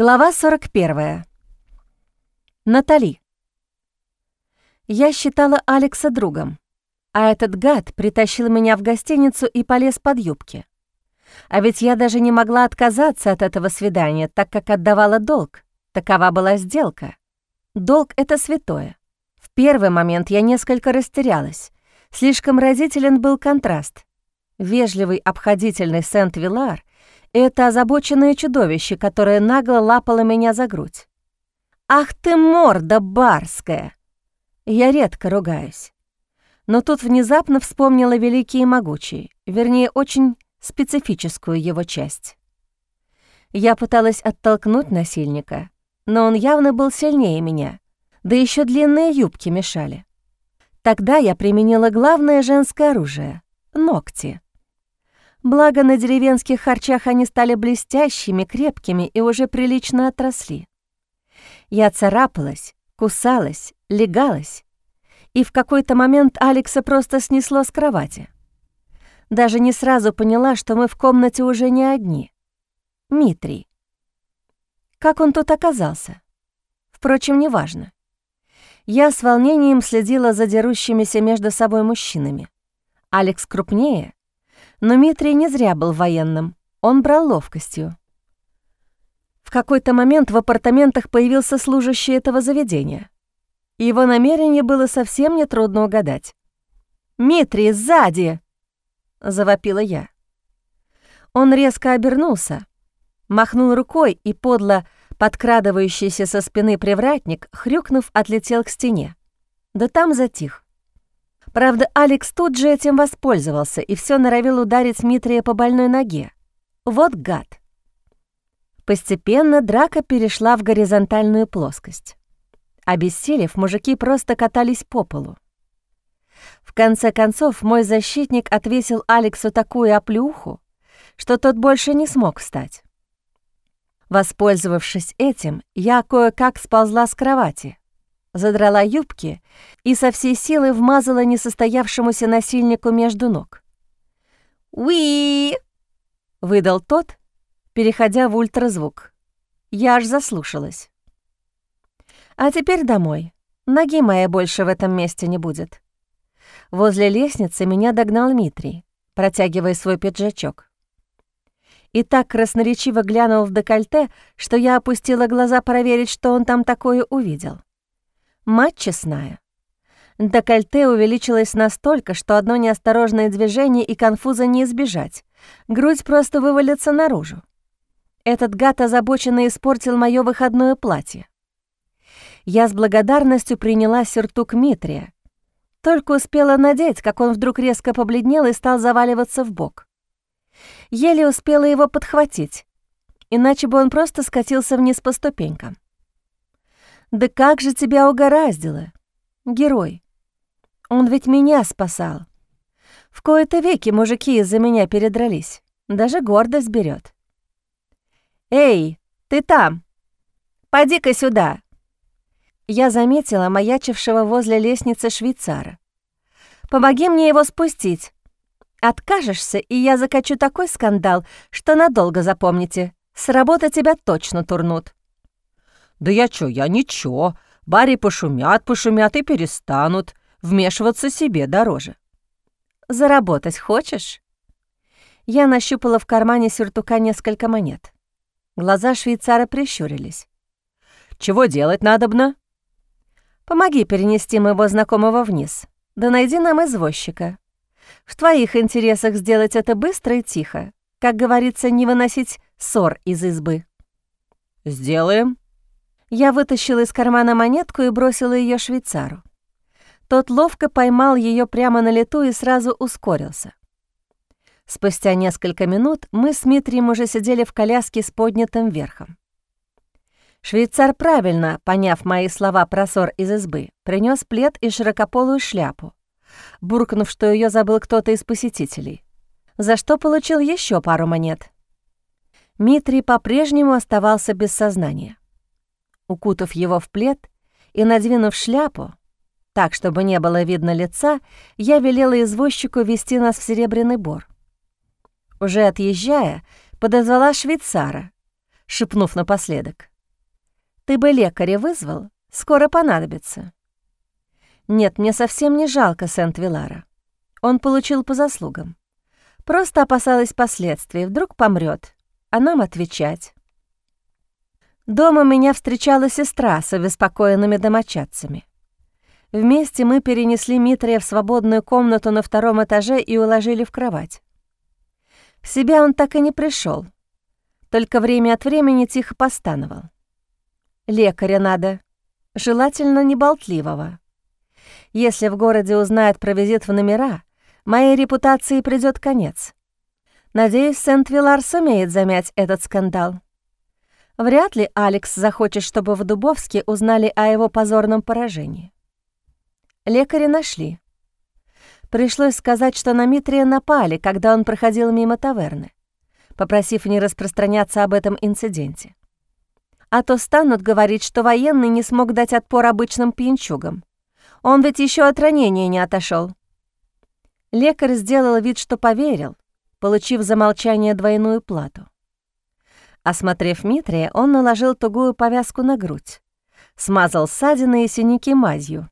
Глава 41. Натали. Я считала Алекса другом, а этот гад притащил меня в гостиницу и полез под юбки. А ведь я даже не могла отказаться от этого свидания, так как отдавала долг. Такова была сделка. Долг — это святое. В первый момент я несколько растерялась. Слишком разителен был контраст. Вежливый, обходительный Сент-Вилар это озабоченное чудовище, которое нагло лапало меня за грудь. «Ах ты, морда барская!» Я редко ругаюсь. Но тут внезапно вспомнила великий и могучий, вернее, очень специфическую его часть. Я пыталась оттолкнуть насильника, но он явно был сильнее меня, да еще длинные юбки мешали. Тогда я применила главное женское оружие — ногти. Благо, на деревенских харчах они стали блестящими, крепкими и уже прилично отросли. Я царапалась, кусалась, легалась, и в какой-то момент Алекса просто снесло с кровати. Даже не сразу поняла, что мы в комнате уже не одни. Митрий. Как он тут оказался? Впрочем, неважно. Я с волнением следила за дерущимися между собой мужчинами. Алекс крупнее, но Митрий не зря был военным, он брал ловкостью. В какой-то момент в апартаментах появился служащий этого заведения. Его намерение было совсем нетрудно угадать. «Митрий, сзади!» — завопила я. Он резко обернулся, махнул рукой и подло подкрадывающийся со спины привратник, хрюкнув, отлетел к стене. Да там затих. Правда, Алекс тут же этим воспользовался и все норовил ударить Митрия по больной ноге. Вот гад. Постепенно драка перешла в горизонтальную плоскость. Обессилев, мужики просто катались по полу. В конце концов, мой защитник отвесил Алексу такую оплюху, что тот больше не смог встать. Воспользовавшись этим, я кое-как сползла с кровати, задрала юбки и со всей силы вмазала несостоявшемуся насильнику между ног. «Уи!» — выдал тот, переходя в ультразвук. Я аж заслушалась. «А теперь домой. Ноги моей больше в этом месте не будет». Возле лестницы меня догнал Дмитрий, протягивая свой пиджачок. И так красноречиво глянул в декольте, что я опустила глаза проверить, что он там такое увидел. Мать честная. Декольте увеличилось настолько, что одно неосторожное движение и конфуза не избежать. Грудь просто вывалится наружу. Этот гад озабоченно испортил мое выходное платье. Я с благодарностью приняла сюртук Митрия. Только успела надеть, как он вдруг резко побледнел и стал заваливаться в бок. Еле успела его подхватить, иначе бы он просто скатился вниз по ступенькам. Да как же тебя угораздило, герой? Он ведь меня спасал. В кои-то веки мужики из-за меня передрались. Даже гордость берет. «Эй, ты там! Поди-ка сюда!» Я заметила маячившего возле лестницы швейцара. «Помоги мне его спустить. Откажешься, и я закачу такой скандал, что надолго запомните. С работы тебя точно турнут». «Да я чё, я ничего. Бари пошумят, пошумят и перестанут. Вмешиваться себе дороже». «Заработать хочешь?» Я нащупала в кармане сюртука несколько монет. Глаза швейцара прищурились. «Чего делать надобно?» «Помоги перенести моего знакомого вниз. Да найди нам извозчика. В твоих интересах сделать это быстро и тихо. Как говорится, не выносить ссор из избы». «Сделаем», я вытащила из кармана монетку и бросила ее швейцару. Тот ловко поймал ее прямо на лету и сразу ускорился. Спустя несколько минут мы с Дмитрием уже сидели в коляске с поднятым верхом. Швейцар, правильно поняв мои слова про ссор из избы, принес плед и широкополую шляпу, буркнув, что ее забыл кто-то из посетителей, за что получил еще пару монет. Митрий по-прежнему оставался без сознания. Укутав его в плед и надвинув шляпу, так, чтобы не было видно лица, я велела извозчику вести нас в Серебряный Бор. Уже отъезжая, подозвала швейцара, шепнув напоследок. «Ты бы лекаря вызвал? Скоро понадобится». «Нет, мне совсем не жалко Сент-Вилара. Он получил по заслугам. Просто опасалась последствий, вдруг помрет, а нам отвечать». Дома меня встречала сестра с обеспокоенными домочадцами. Вместе мы перенесли Митрия в свободную комнату на втором этаже и уложили в кровать. В себя он так и не пришел, только время от времени тихо постановал. Лекаря надо, желательно неболтливого. Если в городе узнают про визит в номера, моей репутации придёт конец. Надеюсь, Сент-Вилар сумеет замять этот скандал. Вряд ли Алекс захочет, чтобы в Дубовске узнали о его позорном поражении. Лекаря нашли. Пришлось сказать, что на Митрия напали, когда он проходил мимо таверны, попросив не распространяться об этом инциденте. А то станут говорить, что военный не смог дать отпор обычным пьянчугам. Он ведь еще от ранения не отошел. Лекарь сделал вид, что поверил, получив за молчание двойную плату. Осмотрев Митрия, он наложил тугую повязку на грудь, смазал ссадины и синяки мазью,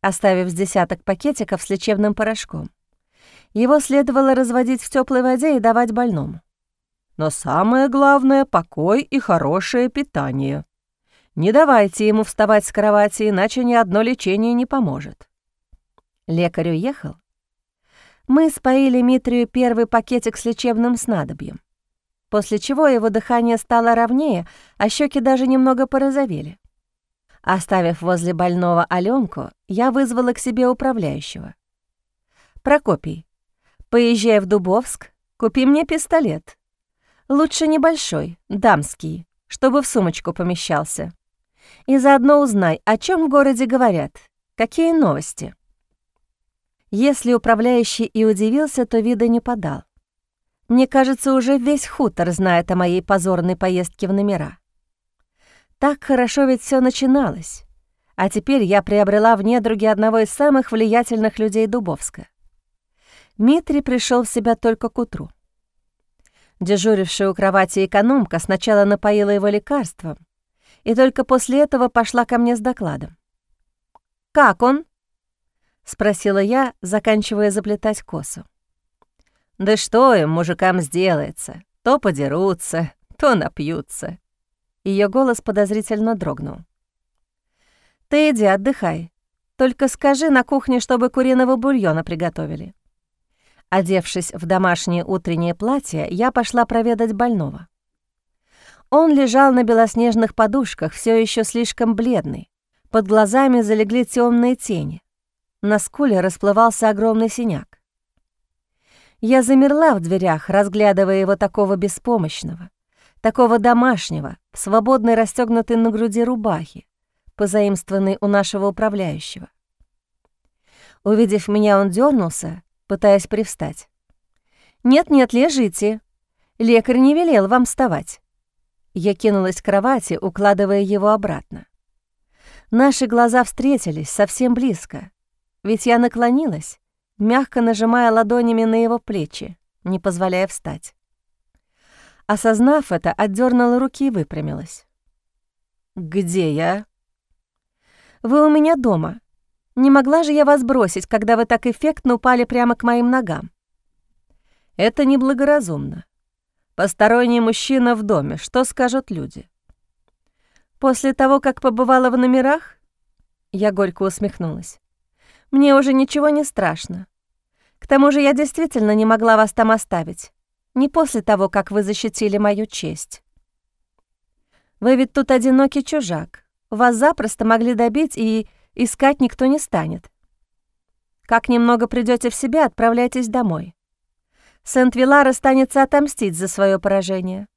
оставив с десяток пакетиков с лечебным порошком. Его следовало разводить в теплой воде и давать больному. Но самое главное — покой и хорошее питание. Не давайте ему вставать с кровати, иначе ни одно лечение не поможет. Лекарь уехал. Мы споили Митрию первый пакетик с лечебным снадобьем, после чего его дыхание стало ровнее, а щеки даже немного порозовели. Оставив возле больного Аленку, я вызвала к себе управляющего. «Прокопий, поезжай в Дубовск, купи мне пистолет. Лучше небольшой, дамский, чтобы в сумочку помещался. И заодно узнай, о чем в городе говорят, какие новости». Если управляющий и удивился, то вида не подал. Мне кажется, уже весь хутор знает о моей позорной поездке в номера. Так хорошо ведь все начиналось. А теперь я приобрела в недруги одного из самых влиятельных людей Дубовска. Митри пришел в себя только к утру. Дежурившая у кровати экономка сначала напоила его лекарством, и только после этого пошла ко мне с докладом. «Как он?» — спросила я, заканчивая заплетать косу. «Да что им, мужикам, сделается? То подерутся, то напьются. Ее голос подозрительно дрогнул. «Ты иди, отдыхай. Только скажи на кухне, чтобы куриного бульона приготовили». Одевшись в домашнее утреннее платье, я пошла проведать больного. Он лежал на белоснежных подушках, все еще слишком бледный. Под глазами залегли темные тени. На скуле расплывался огромный синяк. Я замерла в дверях, разглядывая его такого беспомощного, такого домашнего, в свободной расстегнутой на груди рубахе, позаимствованной у нашего управляющего. Увидев меня, он дернулся, пытаясь привстать. «Нет-нет, лежите. Лекарь не велел вам вставать». Я кинулась к кровати, укладывая его обратно. Наши глаза встретились совсем близко, ведь я наклонилась, мягко нажимая ладонями на его плечи, не позволяя встать. Осознав это, отдернула руки и выпрямилась. «Где я?» «Вы у меня дома. Не могла же я вас бросить, когда вы так эффектно упали прямо к моим ногам?» «Это неблагоразумно. Посторонний мужчина в доме. Что скажут люди?» «После того, как побывала в номерах?» Я горько усмехнулась. «Мне уже ничего не страшно. К тому же я действительно не могла вас там оставить. Не после того, как вы защитили мою честь. Вы ведь тут одинокий чужак. Вас запросто могли добить, и искать никто не станет. Как немного придете в себя, отправляйтесь домой. Сент-Вилар останется отомстить за свое поражение.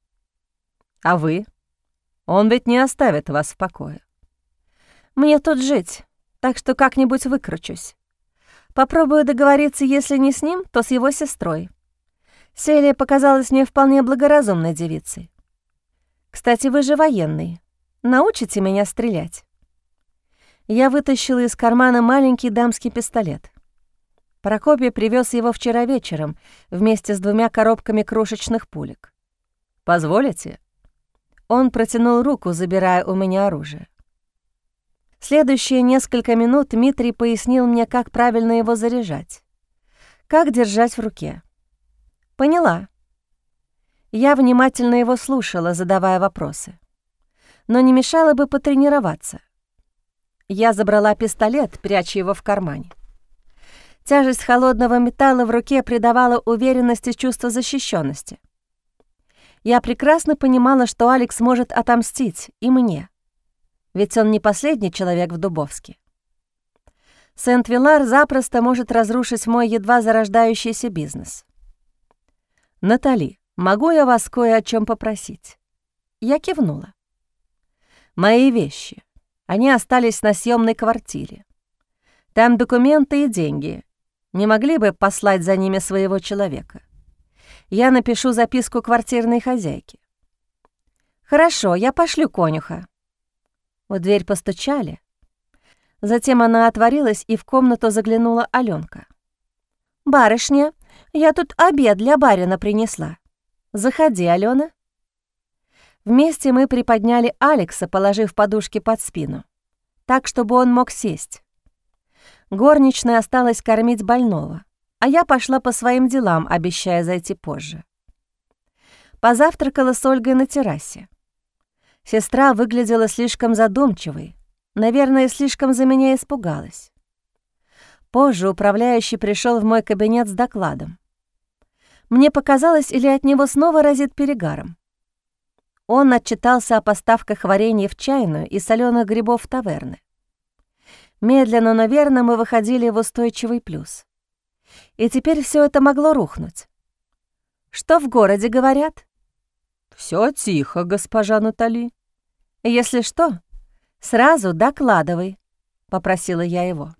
А вы? Он ведь не оставит вас в покое. Мне тут жить, так что как-нибудь выкручусь. Попробую договориться, если не с ним, то с его сестрой. Селия показалась мне вполне благоразумной девицей. Кстати, вы же военный. Научите меня стрелять?» Я вытащила из кармана маленький дамский пистолет. Прокопий привез его вчера вечером вместе с двумя коробками крошечных пулек. «Позволите?» Он протянул руку, забирая у меня оружие. Следующие несколько минут Дмитрий пояснил мне, как правильно его заряжать, как держать в руке. Поняла. Я внимательно его слушала, задавая вопросы. Но не мешало бы потренироваться. Я забрала пистолет, пряча его в кармане. Тяжесть холодного металла в руке придавала уверенности чувство защищенности. Я прекрасно понимала, что Алекс может отомстить и мне, ведь он не последний человек в Дубовске. Сент-Вилар запросто может разрушить мой едва зарождающийся бизнес. «Натали, могу я вас кое о чем попросить?» Я кивнула. «Мои вещи. Они остались на съемной квартире. Там документы и деньги. Не могли бы послать за ними своего человека?» я напишу записку квартирной хозяйке. «Хорошо, я пошлю конюха». В дверь постучали. Затем она отворилась, и в комнату заглянула Алёнка. «Барышня, я тут обед для барина принесла. Заходи, Алёна». Вместе мы приподняли Алекса, положив подушки под спину, так, чтобы он мог сесть. Горничная осталась кормить больного а я пошла по своим делам, обещая зайти позже. Позавтракала с Ольгой на террасе. Сестра выглядела слишком задумчивой, наверное, слишком за меня испугалась. Позже управляющий пришел в мой кабинет с докладом. Мне показалось, или от него снова разит перегаром. Он отчитался о поставках варенья в чайную и соленых грибов в таверны. Медленно, но верно мы выходили в устойчивый плюс и теперь все это могло рухнуть. Что в городе говорят? Все тихо, госпожа Натали. Если что, сразу докладывай, попросила я его.